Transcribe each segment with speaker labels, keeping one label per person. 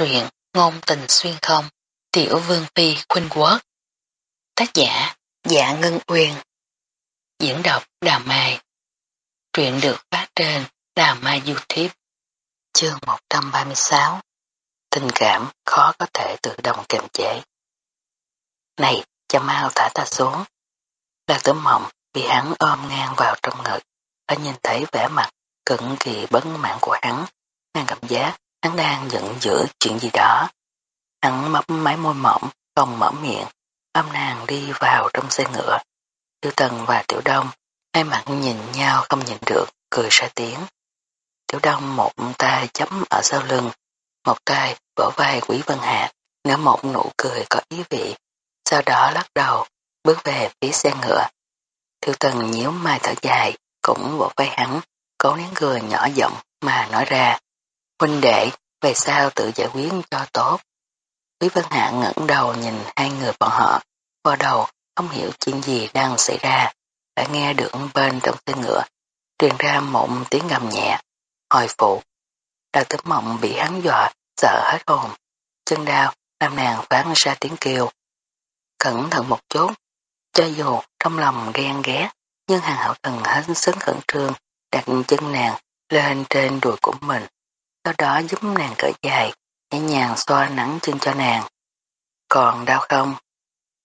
Speaker 1: truyện Ngôn tình xuyên không Tiểu Vương Phi Khuynh Quốc. Tác giả Dạ Ngân Uyên. Diễn đọc Đà Mai. Truyện được phát trên Đà Mai Youtube. Chương 136 Tình cảm khó có thể tự động kiềm chế. Này, cho mau thả ta xuống. Lạc tử mộng bị hắn ôm ngang vào trong ngực Đã nhìn thấy vẻ mặt cực kỳ bấn mạng của hắn Nàng cảm giác hắn đang giận dữ chuyện gì đó. Hắn mấp máy môi mỏng, không mở miệng, âm nàng đi vào trong xe ngựa. Tiểu Tần và Tiểu Đông, hai mặt nhìn nhau không nhìn được, cười ra tiếng. Tiểu Đông một tay chấm ở sau lưng, một tay vỗ vai Quý Vân Hạc, nở một nụ cười có ý vị, sau đó lắc đầu, bước về phía xe ngựa. Tiểu Tần nhíu mai thở dài, cũng vỗ vai hắn, cố nén cười nhỏ giọng mà nói ra. Huynh đệ, về sao tự giải quyết cho tốt. Quý Vân Hạ ngẩng đầu nhìn hai người bọn họ, vào đầu không hiểu chuyện gì đang xảy ra, đã nghe được bên trong xe ngựa, truyền ra một tiếng ngầm nhẹ, hồi phụ. Đào tấm mộng bị hắn dọa, sợ hết hồn, chân đau làm nàng phán ra tiếng kêu. Cẩn thận một chút, cho dù trong lòng ghen ghét, nhưng hàng hậu thần hết sức khẩn trương, đặt chân nàng lên trên đùi của mình sau đó giúp nàng cởi dài, nhẹ nhàng xoa nắng chân cho nàng. Còn đau không?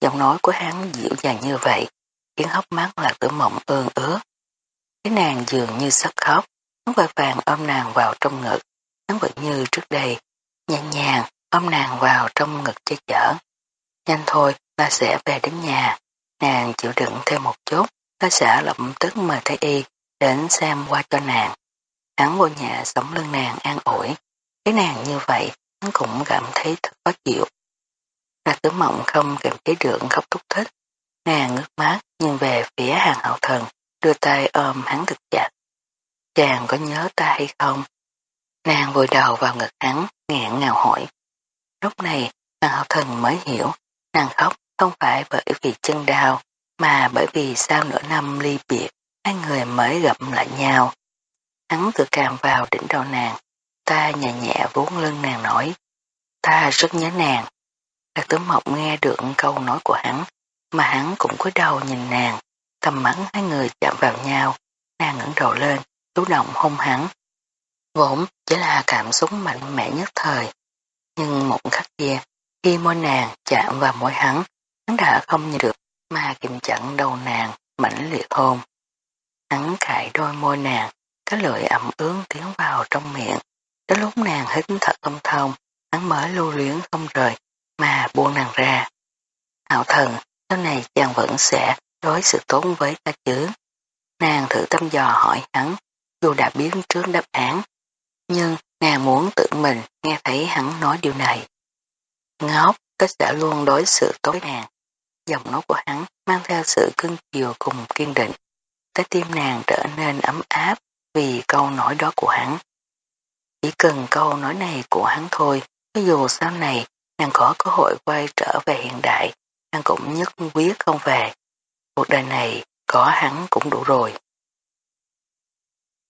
Speaker 1: Giọng nói của hắn dịu dàng như vậy, khiến hốc mắt là tử mộng ương ướt. Cái nàng dường như sắp khóc, hắn vội vàng ôm nàng vào trong ngực, hắn vẫn như trước đây, nhẹ nhàng ôm nàng vào trong ngực che chở. Nhanh thôi, ta sẽ về đến nhà, nàng chịu đựng thêm một chút, ta sẽ lập tức mời thái y đến xem qua cho nàng. Hắn vô nhà sống lưng nàng an ủi. Cái nàng như vậy, hắn cũng cảm thấy thật khó chịu. Ra tử mộng không kiềm chế được khóc thúc thích. Nàng ngước mắt nhìn về phía hàng hậu thần, đưa tay ôm hắn thật chặt. Chàng có nhớ ta hay không? Nàng vùi đầu vào ngực hắn, ngẹn ngào hỏi. Lúc này, hàng hậu thần mới hiểu, nàng khóc không phải bởi vì chân đau, mà bởi vì sau nửa năm ly biệt, hai người mới gặp lại nhau. Hắn tự càm vào đỉnh đầu nàng, ta nhẹ nhẹ vuốt lưng nàng nói, ta rất nhớ nàng. Lạc tử mộc nghe được câu nói của hắn, mà hắn cũng cúi đầu nhìn nàng, tầm mắt hai người chạm vào nhau, nàng ngẩng đầu lên, chủ động hôn hắn. Vốn chỉ là cảm xúc mạnh mẽ nhất thời, nhưng một khắc kia, khi môi nàng chạm vào môi hắn, hắn đã không nhìn được mà kìm chặn đầu nàng mãnh liệt hôn. Hắn cãi đôi môi nàng, cái lưỡi ẩm ướt tiến vào trong miệng. Đến lúc nàng hít thở không thông, hắn mới lưu luyến không rời, mà buông nàng ra. Hảo thần, sau này chàng vẫn sẽ đối sự tốn với ta chứ. Nàng thử tâm dò hỏi hắn, dù đã biết trước đáp án, nhưng nàng muốn tự mình nghe thấy hắn nói điều này. Ngốc, ta sẽ luôn đối xử tốt với nàng. Giọng nói của hắn mang theo sự cưng chiều cùng kiên định. Trái tim nàng trở nên ấm áp, vì câu nói đó của hắn. Chỉ cần câu nói này của hắn thôi, ví dù sau này nàng có cơ hội quay trở về hiện đại, nàng cũng nhất quyết không về. Cuộc đời này có hắn cũng đủ rồi.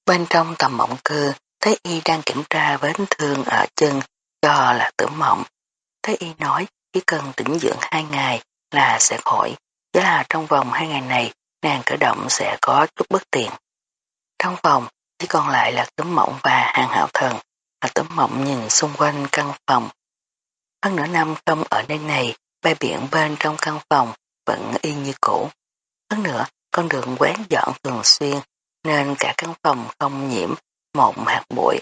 Speaker 1: Bên trong tầm mộng cơ, Thế Y đang kiểm tra vết thương ở chân cho là tử mộng. Thế Y nói chỉ cần tĩnh dưỡng hai ngày là sẽ khỏi, chỉ là trong vòng hai ngày này nàng cử động sẽ có chút bất tiện. Trong phòng, chỉ còn lại là tấm mộng và hàng hạo thần, là tấm mộng nhìn xung quanh căn phòng. Hơn nửa năm không ở nơi này, bay biển bên trong căn phòng vẫn y như cũ. Hơn nữa, con đường quán dọn thường xuyên, nên cả căn phòng không nhiễm một hạt bụi.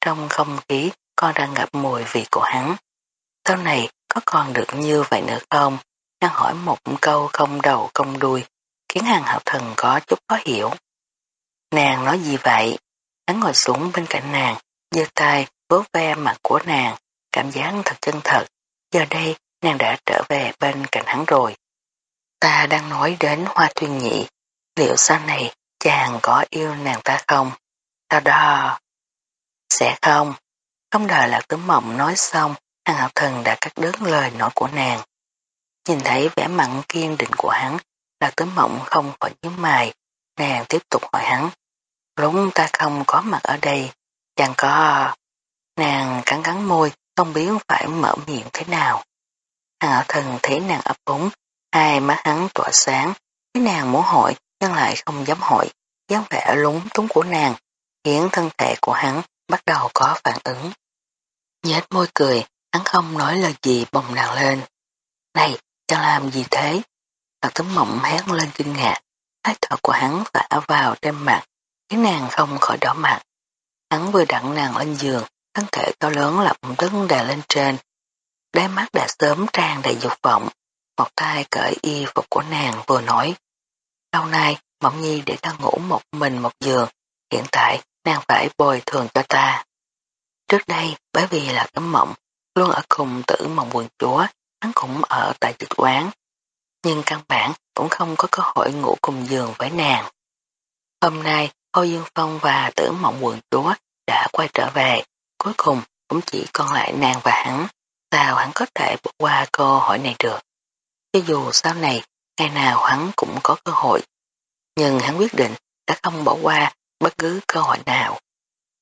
Speaker 1: Trong không khí con đang ngập mùi vị của hắn. Sau này có còn được như vậy nữa không? Hắn hỏi một câu không đầu không đuôi, khiến hàng hạo thần có chút khó hiểu. Nàng nói gì vậy? Hắn ngồi xuống bên cạnh nàng, giơ tay vỗ ve mặt của nàng, cảm giác thật chân thật. Giờ đây nàng đã trở về bên cạnh hắn rồi. Ta đang nói đến hoa tuyên nhị, liệu sau này chàng có yêu nàng ta không? Ta đo. Sẽ không. Không đợi là tấm mộng nói xong, hàng học thần đã cắt đứt lời nói của nàng. Nhìn thấy vẻ mặn kiên định của hắn, là tấm mộng không khỏi nhíu mày, nàng tiếp tục hỏi hắn. Lúc ta không có mặt ở đây, chẳng có... Nàng cắn cắn môi, không biết phải mở miệng thế nào. Hàng ở thần thấy nàng ấp úng, hai má hắn tỏa sáng, thấy nàng muốn hỏi nhưng lại không dám hỏi, dáng vẻ lúng túng của nàng, khiến thân thể của hắn bắt đầu có phản ứng. Nhết môi cười, hắn không nói lời gì bồng nàng lên. Này, chẳng làm gì thế? Thật tấm mộng hét lên kinh ngạc, hơi thở của hắn vả vào trên mặt, khiến nàng không khỏi đỏ mặt. Hắn vừa đặt nàng lên giường, thân thể to lớn lập tức đè lên trên. Đáy mắt đã sớm tràn đầy dục vọng, một tay cởi y phục của nàng vừa nói. Lâu nay, Mộng Nhi để ta ngủ một mình một giường, hiện tại nàng phải bồi thường cho ta. Trước đây, bởi vì là cấm mộng, luôn ở cùng tử mộng quần chúa, hắn cũng ở tại dịch quán. Nhưng căn bản cũng không có cơ hội ngủ cùng giường với nàng. Hôm nay, Âu Dương Phong và tử mộng quần chúa đã quay trở về, cuối cùng cũng chỉ còn lại nàng và hắn. Sao hắn có thể bỏ qua cơ hội này được? Cho dù sau này, ngày nào hắn cũng có cơ hội. Nhưng hắn quyết định đã không bỏ qua bất cứ cơ hội nào.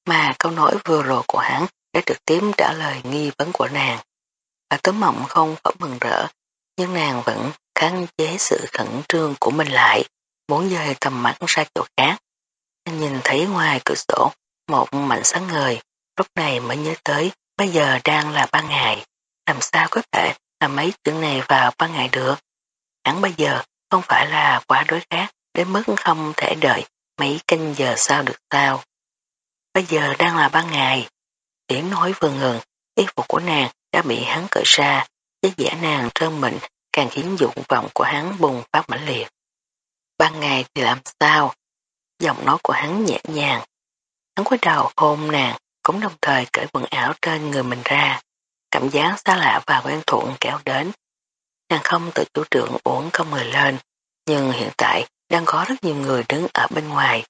Speaker 1: Mà câu nói vừa rồi của hắn đã trực tiếp trả lời nghi vấn của nàng. Và Tử mộng không phải mừng rỡ, nhưng nàng vẫn kháng chế sự khẩn trương của mình lại, muốn dời tầm mắt ra chỗ khác. Nhìn thấy ngoài cửa sổ một mảnh sáng ngời, lúc này mới nhớ tới bây giờ đang là ban ngày, làm sao có thể làm mấy chuyện này vào ban ngày được. Hắn bây giờ không phải là quá đối khác đến mức không thể đợi mấy canh giờ sau được sao. Bây giờ đang là ban ngày, tiếng nói vừa ngừng, y phục của nàng đã bị hắn cởi ra, cái vẻ nàng trơn mịn càng khiến dụng vọng của hắn bùng phát mãnh liệt. Ban ngày thì làm sao? Giọng nói của hắn nhẹ nhàng. Hắn quay đầu hôn nàng, cũng đồng thời cởi quần áo trên người mình ra. Cảm giác xa lạ và quen thuộc kéo đến. Nàng không tự chủ trưởng uống không người lên, nhưng hiện tại đang có rất nhiều người đứng ở bên ngoài.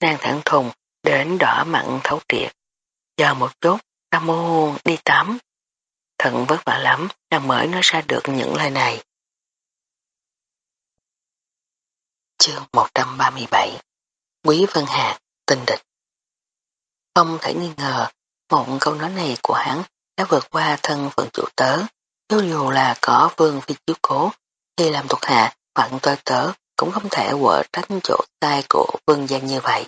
Speaker 1: Nàng thẳng thùng đến đỏ mặn thấu triệt. Chờ một chút, ta mô đi tắm. Thận vất vả lắm, nàng mới nói ra được những lời này. Chương 137 Quý Vân Hà, tình địch Không thể nghi ngờ, một câu nói này của hắn đã vượt qua thân phận chủ tớ. Nếu dù là có vương phi chiếu cố, khi làm thuộc hạ hoặc tôi tớ cũng không thể quở trách chỗ sai của vương gian như vậy.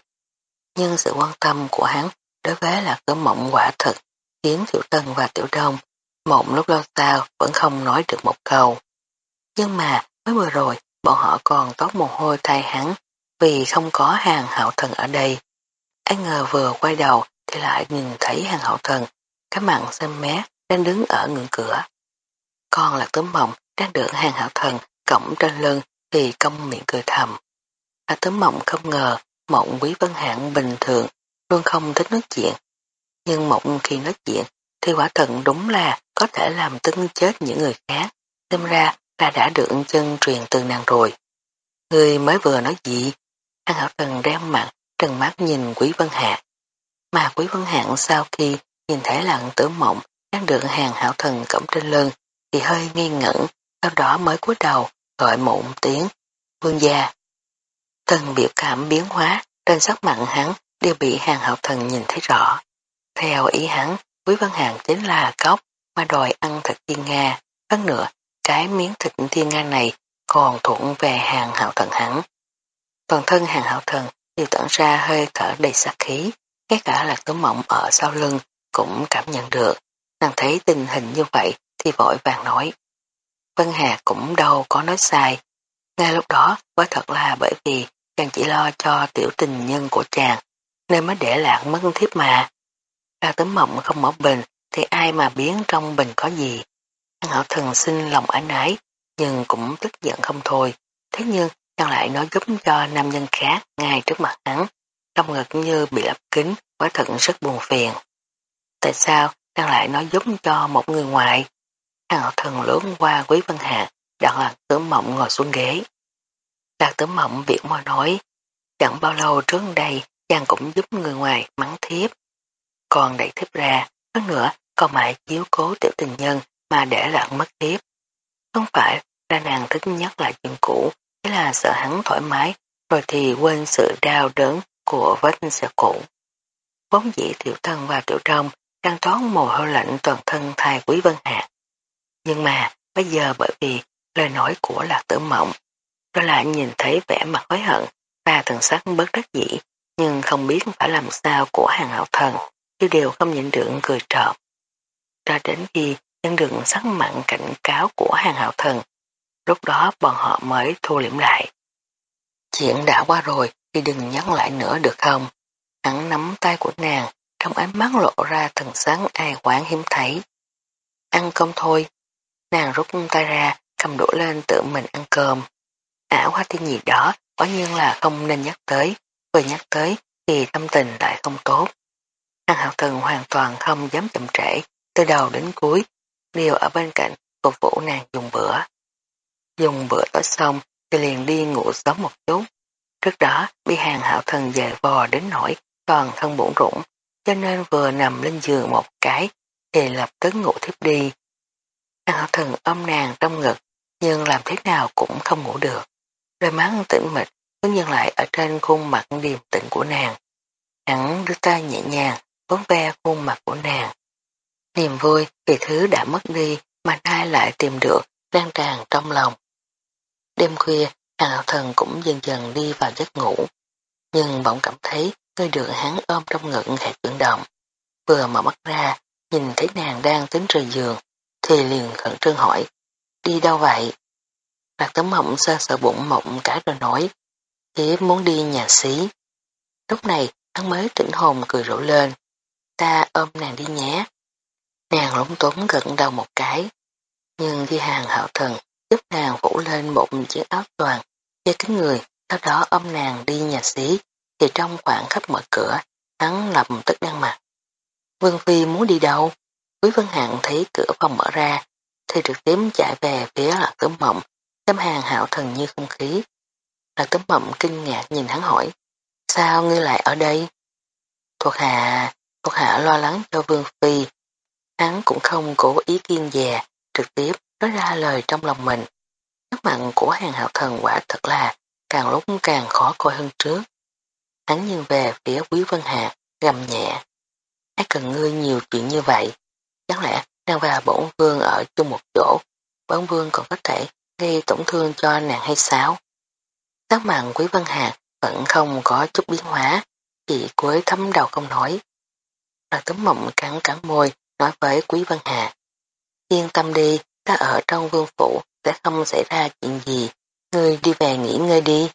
Speaker 1: Nhưng sự quan tâm của hắn đối với là cớ mộng quả thực khiến Tiểu Tân và Tiểu Đông một lúc lâu sau vẫn không nói được một câu. Nhưng mà mới vừa rồi bọn họ còn tốt mồ hôi thay hắn vì không có hàng hậu thần ở đây. Ai ngờ vừa quay đầu thì lại nhìn thấy hàng hậu thần cái mặn xanh mé đang đứng ở ngưỡng cửa. Con là tấm mộng đang được hàng hậu thần cổng trên lưng thì công miệng cười thầm. Là tấm mộng không ngờ mộng quý vân hạng bình thường, luôn không thích nói chuyện. Nhưng mộng khi nói chuyện thì quả thần đúng là có thể làm tưng chết những người khác. Xem ra là đã được chân truyền từ nàng rồi. Người mới vừa nói gì? Hàng hảo thần đeo mặt, trần mắt nhìn quý vân hạ. Mà quý vân hạng sau khi nhìn thấy lặng tử mộng đang được hàng hảo thần cổng trên lưng thì hơi nghi ngẩn, sau đó mới cúi đầu gọi một tiếng, vương gia. Từng biểu cảm biến hóa trên sắc mặt hắn đều bị hàng hậu thần nhìn thấy rõ. Theo ý hắn, Quý Văn Hàng chính là cốc mà đòi ăn thịt thiên Nga. Hơn nữa, cái miếng thịt thiên Nga này còn thuận về hàng hậu thần hắn. Toàn thân hàng hậu thần đều tận ra hơi thở đầy sát khí, ngay cả là tử mộng ở sau lưng cũng cảm nhận được. Nàng thấy tình hình như vậy thì vội vàng nói. Vân Hà cũng đâu có nói sai. Ngay lúc đó, quả thật là bởi vì chàng chỉ lo cho tiểu tình nhân của chàng, nên mới để lạc mất thiếp mà. Ra tấm mộng không mở bình, thì ai mà biến trong bình có gì. Hàng hậu thần xin lòng ái nái nhưng cũng tức giận không thôi. Thế nhưng, chàng lại nói giúp cho nam nhân khác ngay trước mặt hắn, trong ngực như bị lấp kính, quá thật rất buồn phiền. Tại sao chàng lại nói giúp cho một người ngoài? Hàng thần lớn qua quý vân hạ, đặt lạc tử mộng ngồi xuống ghế. Lạc tử mộng việc môi nói, chẳng bao lâu trước đây chàng cũng giúp người ngoài mắng thiếp. Còn đẩy thiếp ra, hơn nữa còn mãi chiếu cố tiểu tình nhân mà để lặng mất thiếp. Không phải là nàng thích nhất là chuyện cũ, là sợ hắn thoải mái, rồi thì quên sự đau đớn của vết xe cũ. Vốn dĩ tiểu thân và tiểu trong đang toán mồ hôi lạnh toàn thân thay quý vân hạ. Nhưng mà bây giờ bởi vì lời nói của lạc tử mộng, đó lại nhìn thấy vẻ mặt hối hận và thần sắc bất đắc dĩ, nhưng không biết phải làm sao của hàng hậu thần, chứ đều không nhịn được cười trộm. Cho đến khi nhân được sắc mặn cảnh cáo của hàng hậu thần, lúc đó bọn họ mới thu liễm lại. Chuyện đã qua rồi thì đừng nhắc lại nữa được không? Hắn nắm tay của nàng, trong ánh mắt lộ ra thần sáng ai quán hiếm thấy. Ăn cơm thôi. Nàng rút tay ra, cầm đũa lên tự mình ăn cơm. Ảo hoa tiên gì đó, quả nhiên là không nên nhắc tới. Vừa nhắc tới thì tâm tình lại không tốt. Hàng hạo thần hoàn toàn không dám chậm trễ, từ đầu đến cuối, đều ở bên cạnh phục vụ nàng dùng bữa. Dùng bữa tối xong thì liền đi ngủ sớm một chút. Trước đó bị hàng hạo thần dày vò đến nỗi toàn thân bổn rủng, cho nên vừa nằm lên giường một cái thì lập tức ngủ thiếp đi. Hàng hạo thần ôm nàng trong ngực, nhưng làm thế nào cũng không ngủ được. Đôi mắt tĩnh mịch cứ nhân lại ở trên khuôn mặt điềm tĩnh của nàng. Hắn đưa tay nhẹ nhàng, vốn ve khuôn mặt của nàng. Niềm vui vì thứ đã mất đi mà nay lại tìm được đang tràn trong lòng. Đêm khuya, hàng hạo thần cũng dần dần đi vào giấc ngủ. Nhưng bỗng cảm thấy người được hắn ôm trong ngực khẽ chuyển động. Vừa mở mắt ra, nhìn thấy nàng đang tính rời giường, thì liền khẩn trương hỏi, đi đâu vậy? Lạc tấm mộng sơ sợ bụng mộng cả rồi nói, thiếp muốn đi nhà xí. Lúc này, hắn mới tỉnh hồn cười rỗ lên, ta ôm nàng đi nhé. Nàng lúng túng gật đầu một cái, nhưng khi hàng hạo thần giúp nàng phủ lên một chiếc áo toàn, che kính người, sau đó ôm nàng đi nhà xí, thì trong khoảng khắp mở cửa, hắn lập tức đang mặt. Vương Phi muốn đi đâu? Quý Vân Hạng thấy cửa phòng mở ra, thì trực tiếp chạy về phía lạc tấm mộng, tấm hàng hạo thần như không khí. Lạc tấm mộng kinh ngạc nhìn hắn hỏi, sao ngươi lại ở đây? Thuộc hạ, thuộc hạ lo lắng cho Vương Phi. Hắn cũng không cố ý kiên dè, trực tiếp nói ra lời trong lòng mình. Nước mặn của hàng hạo thần quả thật là càng lúc càng khó coi hơn trước. Hắn nhìn về phía Quý Vân Hạ, gầm nhẹ. Ai cần ngươi nhiều chuyện như vậy? Chẳng lẽ nàng và bổn vương ở chung một chỗ, bổn vương còn có thể gây tổn thương cho nàng hay sao? Sắc mặn Quý Vân Hạ vẫn không có chút biến hóa, chỉ cuối thấm đầu không nói. Lạc tấm mộng cắn cắn môi, nói với Quý Vân Hạ. Yên tâm đi, ta ở trong vương phủ sẽ không xảy ra chuyện gì, ngươi đi về nghỉ ngơi đi.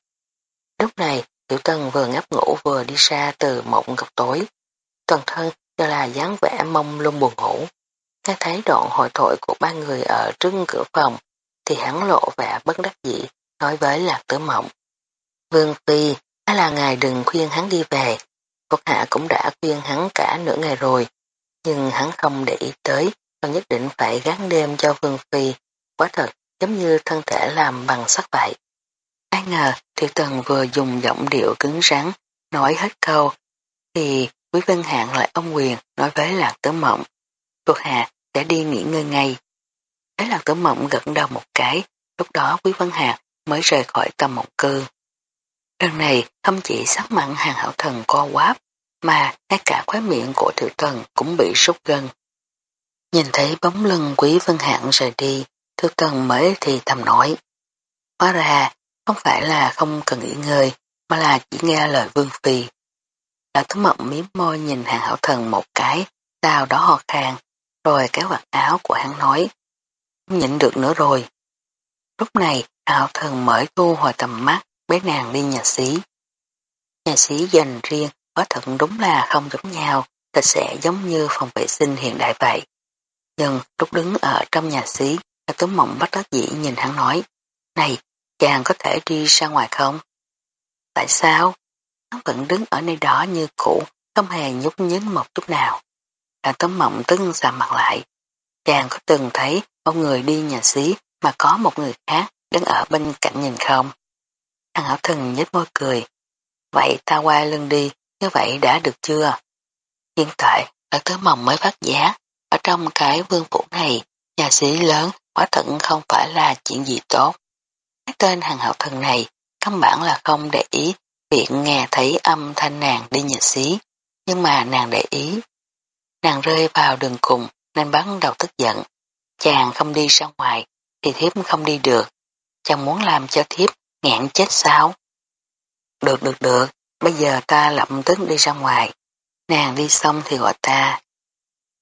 Speaker 1: Lúc này, Tiểu Tân vừa ngáp ngủ vừa đi ra từ mộng gặp tối. Toàn thân cho là dáng vẻ mông lung buồn ngủ. Nghe thấy đoạn hội thoại của ba người ở trước cửa phòng, thì hắn lộ vẻ bất đắc dĩ, nói với Lạc Tử Mộng. Vương Phi, đó là ngài đừng khuyên hắn đi về. Quốc hạ cũng đã khuyên hắn cả nửa ngày rồi, nhưng hắn không để ý tới, còn nhất định phải gắn đêm cho Vương Phi. Quá thật, giống như thân thể làm bằng sắt vậy. Ai ngờ Tiểu Tần vừa dùng giọng điệu cứng rắn, nói hết câu, thì Quý Vân Hạng lại ông quyền nói với Lạc Tử Mộng. Thuộc hạ sẽ đi nghỉ ngơi ngay. Thế Lạc Tử Mộng gật đầu một cái, lúc đó Quý Vân Hạng mới rời khỏi tâm mộng cư. Lần này không chỉ sắc mặn hàng hảo thần co quáp, mà ngay cả khóe miệng của Tiểu Tần cũng bị sút gân. Nhìn thấy bóng lưng Quý Vân Hạng rời đi, Tiểu Tần mới thì thầm nói. Hóa ra không phải là không cần nghỉ ngơi, mà là chỉ nghe lời Vương Phi. Lão Tứ Mộng miếm môi nhìn hàng hảo thần một cái, sau đó ho khan, rồi kéo vạt áo của hắn nói. Không nhịn được nữa rồi. Lúc này, hảo thần mới thu hồi tầm mắt, bế nàng đi nhà xí. Nhà xí dành riêng, có thật đúng là không giống nhau, thật sẽ giống như phòng vệ sinh hiện đại vậy. Nhưng lúc đứng ở trong nhà xí, Lão Tứ Mộng bắt đắc dĩ nhìn hắn nói, Này, chàng có thể đi ra ngoài không? Tại sao? Hắn vẫn đứng ở nơi đó như cũ, không hề nhúc nhích một chút nào. Đàn tấm mộng tưng xà mặt lại. Chàng có từng thấy một người đi nhà xí mà có một người khác đứng ở bên cạnh nhìn không? Thằng hảo thần nhếch môi cười. Vậy ta qua lưng đi, như vậy đã được chưa? Hiện tại, đàn tấm mộng mới phát giác, trong cái vương phủ này, nhà sĩ lớn quả thận không phải là chuyện gì tốt. Cái tên hàng hậu thần này căn bản là không để ý việc nghe thấy âm thanh nàng đi nhật xí, nhưng mà nàng để ý. nàng rơi vào đường cùng nên bắn đầu tức giận. Chàng không đi ra ngoài thì thiếp không đi được. Chàng muốn làm cho thiếp ngạn chết sao? Được được được, bây giờ ta lập tức đi ra ngoài. Nàng đi xong thì gọi ta.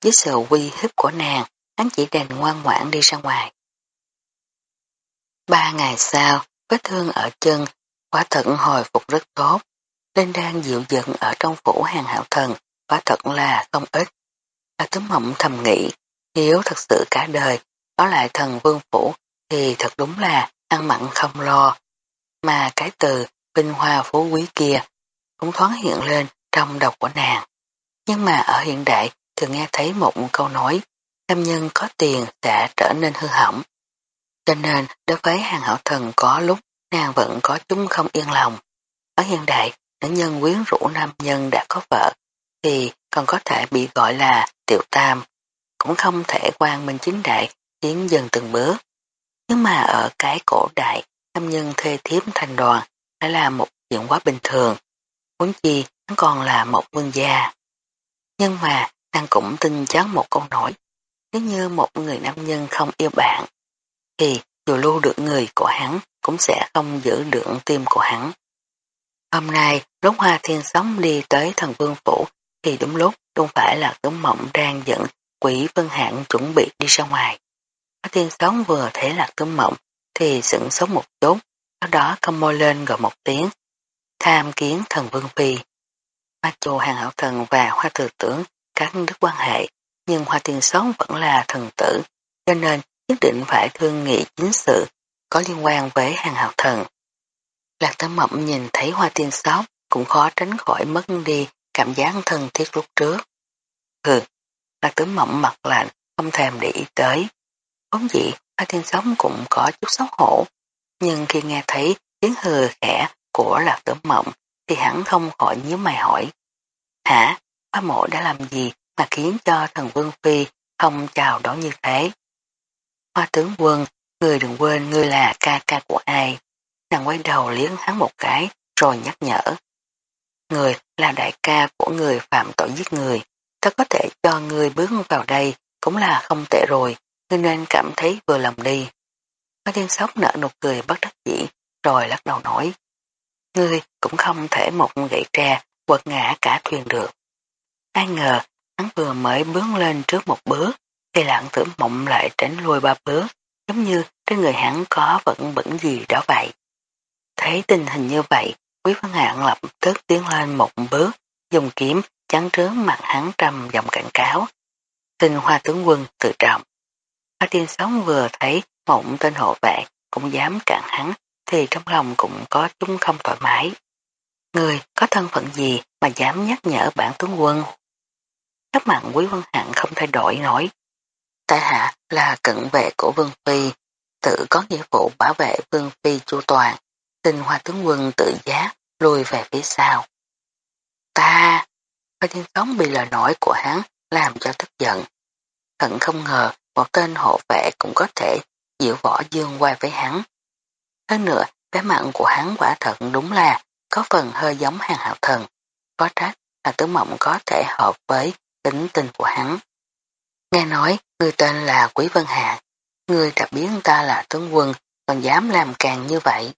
Speaker 1: Với sự uy hiếp của nàng, hắn chỉ đành ngoan ngoãn đi ra ngoài. Ba ngày sau, vết thương ở chân, quả thật hồi phục rất tốt. Linh đang dịu dựng ở trong phủ hàng hạo thần, quả thật là không ít. Là tấm mộng thầm nghĩ, nếu thật sự cả đời, có lại thần vương phủ thì thật đúng là ăn mặn không lo. Mà cái từ vinh hoa phú quý kia cũng thoáng hiện lên trong đầu của nàng. Nhưng mà ở hiện đại thường nghe thấy một câu nói nam nhân có tiền sẽ trở nên hư hỏng. Cho nên đối với hàng hảo thần có lúc nàng vẫn có chúng không yên lòng. Ở hiện đại, nữ nhân quyến rũ nam nhân đã có vợ thì còn có thể bị gọi là tiểu tam, cũng không thể quan minh chính đại tiến dần từng bước. Nhưng mà ở cái cổ đại, nam nhân thuê thiếp thành đoàn lại là một chuyện quá bình thường. Muốn chi, hắn còn là một vương gia. Nhưng mà, nàng cũng tin chắc một câu nói. Nếu như một người nam nhân không yêu bạn, thì dù lưu được người của hắn cũng sẽ không giữ được tim của hắn. Hôm nay, lúc Hoa Thiên Sống đi tới thần vương phủ, thì đúng lúc không phải là cấm mộng đang dẫn quỷ vân hạng chuẩn bị đi ra ngoài. Hoa Thiên Sống vừa thấy là cấm mộng, thì sững sốt một chút, sau đó không môi lên gọi một tiếng, tham kiến thần vương phi. Hoa chù hàng hảo thần và hoa thừa tưởng các đức quan hệ, nhưng hoa tiên sống vẫn là thần tử, cho nên nhất định phải thương nghị chính sự có liên quan với hàng học thần. Lạc tử mộng nhìn thấy hoa tiên Sống cũng khó tránh khỏi mất đi cảm giác thân thiết lúc trước. Hừ, lạc tử mộng mặt lạnh, không thèm để ý tới. Vốn dĩ, hoa tiên Sống cũng có chút xấu hổ, nhưng khi nghe thấy tiếng hừ khẽ của lạc tử mộng thì hắn không khỏi nhíu mày hỏi. Hả? A mộ đã làm gì mà khiến cho thần Vương Phi không chào đón như thế? Hoa tướng quân, người đừng quên ngươi là ca ca của ai. Nàng quay đầu liếng hắn một cái rồi nhắc nhở. Người là đại ca của người phạm tội giết người. Ta có thể cho người bước vào đây cũng là không tệ rồi, ngươi nên cảm thấy vừa lòng đi. Hoa thiên sóc nở nụ cười bất đắc dĩ rồi lắc đầu nói. Ngươi cũng không thể một gậy tre quật ngã cả thuyền được. Ai ngờ, hắn vừa mới bước lên trước một bước, thì lạng tử mộng lại tránh lui ba bước, giống như trên người hắn có vẫn bẩn gì đó vậy. Thấy tình hình như vậy, Quý Văn Hạng lập tức tiến lên một bước, dùng kiếm chắn trước mặt hắn trầm giọng cảnh cáo. Tình hoa tướng quân tự trọng. Hoa tiên sống vừa thấy một tên hộ vệ cũng dám cản hắn thì trong lòng cũng có chúng không thoải mái. Người có thân phận gì mà dám nhắc nhở bản tướng quân? Các mạng quý văn hạng không thay đổi nổi. Tại hạ là cận vệ của Vương Phi, tự có nghĩa vụ bảo vệ Vương Phi chu toàn, xin hoa tướng quân tự giác lùi về phía sau. Ta! Hoa thiên sống bị lời nổi của hắn làm cho tức giận. Thận không ngờ một tên hộ vệ cũng có thể dịu võ dương qua với hắn. Hơn nữa, cái mặn của hắn quả thật đúng là có phần hơi giống hàng hạo thần, có trách là tướng mộng có thể hợp với tính tình của hắn. Nghe nói, người tên là Quý Vân Hạ, người đã biến ta là tướng quân, còn dám làm càng như vậy.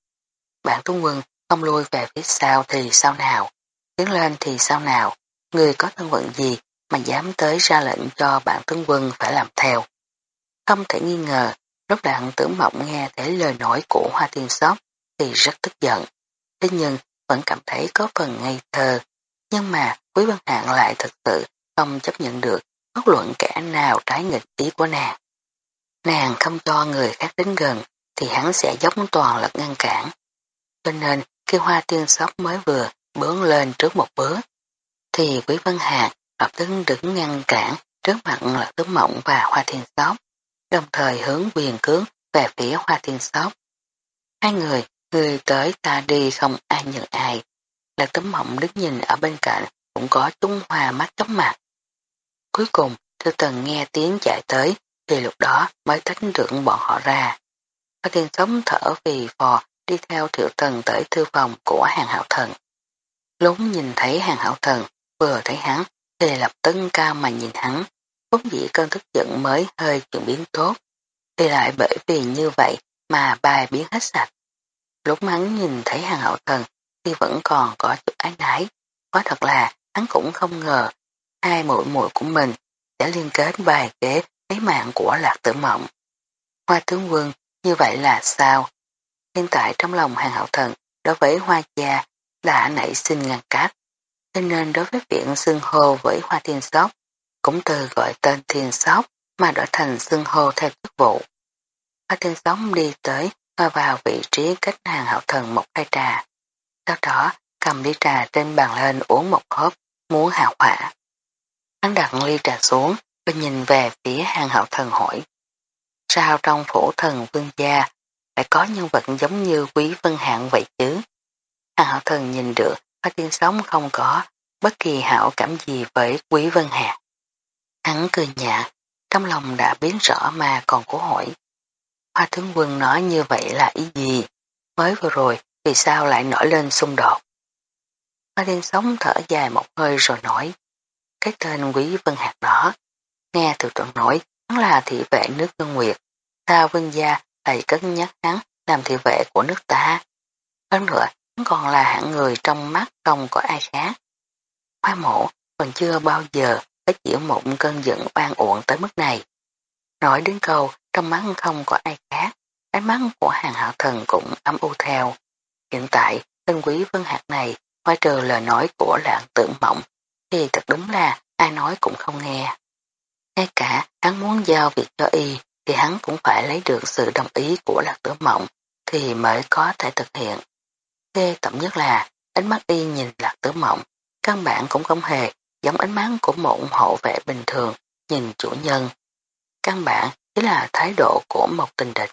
Speaker 1: Bạn tướng quân không lui về phía sau thì sao nào, tiến lên thì sao nào, người có thân phận gì mà dám tới ra lệnh cho bạn tướng quân phải làm theo. Không thể nghi ngờ, lúc đặng tử mộng nghe thấy lời nói của Hoa Tiên Sóc thì rất tức giận. Thế nhưng vẫn cảm thấy có phần ngây thơ. Nhưng mà Quý Văn Hạng lại thật sự không chấp nhận được, bất luận kẻ nào trái nghịch ý của nàng. Nàng không cho người khác đến gần, thì hắn sẽ dốc toàn lực ngăn cản. Cho nên, khi hoa tiên sóc mới vừa bướng lên trước một bước, thì Quý Văn Hạc lập tức đứng ngăn cản trước mặt là tướng mộng và hoa thiên sóc đồng thời hướng quyền cướng về phía hoa thiên sóc. Hai người Người tới ta đi không ai nhận ai. là tấm mộng đứng nhìn ở bên cạnh, cũng có trung hòa mắt chóng mặt. Cuối cùng, thư tần nghe tiếng chạy tới thì lúc đó mới tách được bọn họ ra. Hoa thiên sống thở vì phò đi theo thiệu tần tới thư phòng của hàng hạo thần. Lúng nhìn thấy hàng hạo thần, vừa thấy hắn thì lập tức cao mà nhìn hắn, vốn dĩ cơn tức giận mới hơi chuyển biến tốt, thì lại bởi vì như vậy mà bài biến hết sạch. Lúc hắn nhìn thấy hàng hậu thần thì vẫn còn có chút ái nái, có thật là hắn cũng không ngờ hai muội muội của mình sẽ liên kết bài kế lấy mạng của lạc tử mộng. Hoa tướng quân như vậy là sao? Hiện tại trong lòng hàng hậu thần đối với hoa gia đã nảy sinh ngăn cách. Cho nên đối với viện xưng hô với hoa thiên sóc, cũng từ gọi tên thiên sóc mà đổi thành xưng hô theo chức vụ. Hoa thiên sóc đi tới và vào vị trí cách hàng hậu thần một hai trà. Sau đó cầm ly trà trên bàn lên uống một hớp, muốn hạ hỏa. Hắn đặt ly trà xuống, và nhìn về phía hàng hậu thần hỏi. Sao trong phủ thần vương gia lại có nhân vật giống như quý vân hạng vậy chứ? Hàng hậu thần nhìn được Hoa tiên sống không có bất kỳ hảo cảm gì với quý vân hạng. Hắn cười nhạt, trong lòng đã biến rõ mà còn cố hỏi. Hoa tướng quân nói như vậy là ý gì? Mới vừa rồi, vì sao lại nổi lên xung đột? Hoa tiên sống thở dài một hơi rồi nói. Cái tên quý vân hạt đó, nghe từ trận nổi, hắn là thị vệ nước ngân nguyệt. Sao vương gia lại cất nhắc hắn làm thị vệ của nước ta? Hơn nữa, hắn còn là hạng người trong mắt không có ai khác. Hoa mộ còn chưa bao giờ phải chịu một cơn giận oan uổng tới mức này. Nói đến câu trong mắt không có ai khác, ánh mắt của hàng hạo thần cũng ấm u theo. Hiện tại, tên quý vân hạt này, ngoài trừ lời nói của lạng tưởng mộng, thì thật đúng là ai nói cũng không nghe. Ngay cả hắn muốn giao việc cho y, thì hắn cũng phải lấy được sự đồng ý của lạc tử mộng, thì mới có thể thực hiện. Ghê tậm nhất là, ánh mắt y nhìn lạc tử mộng, căn bản cũng không hề giống ánh mắt của một hộ vệ bình thường nhìn chủ nhân. Căn bản chính là thái độ của một tình địch.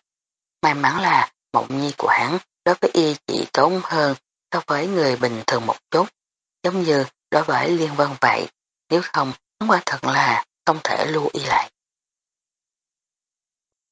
Speaker 1: May mắn là mộng nhi của hắn đối với y chỉ tốn hơn so với người bình thường một chút, giống như đối với Liên Vân vậy, nếu không hắn quả thật là không thể lưu y lại.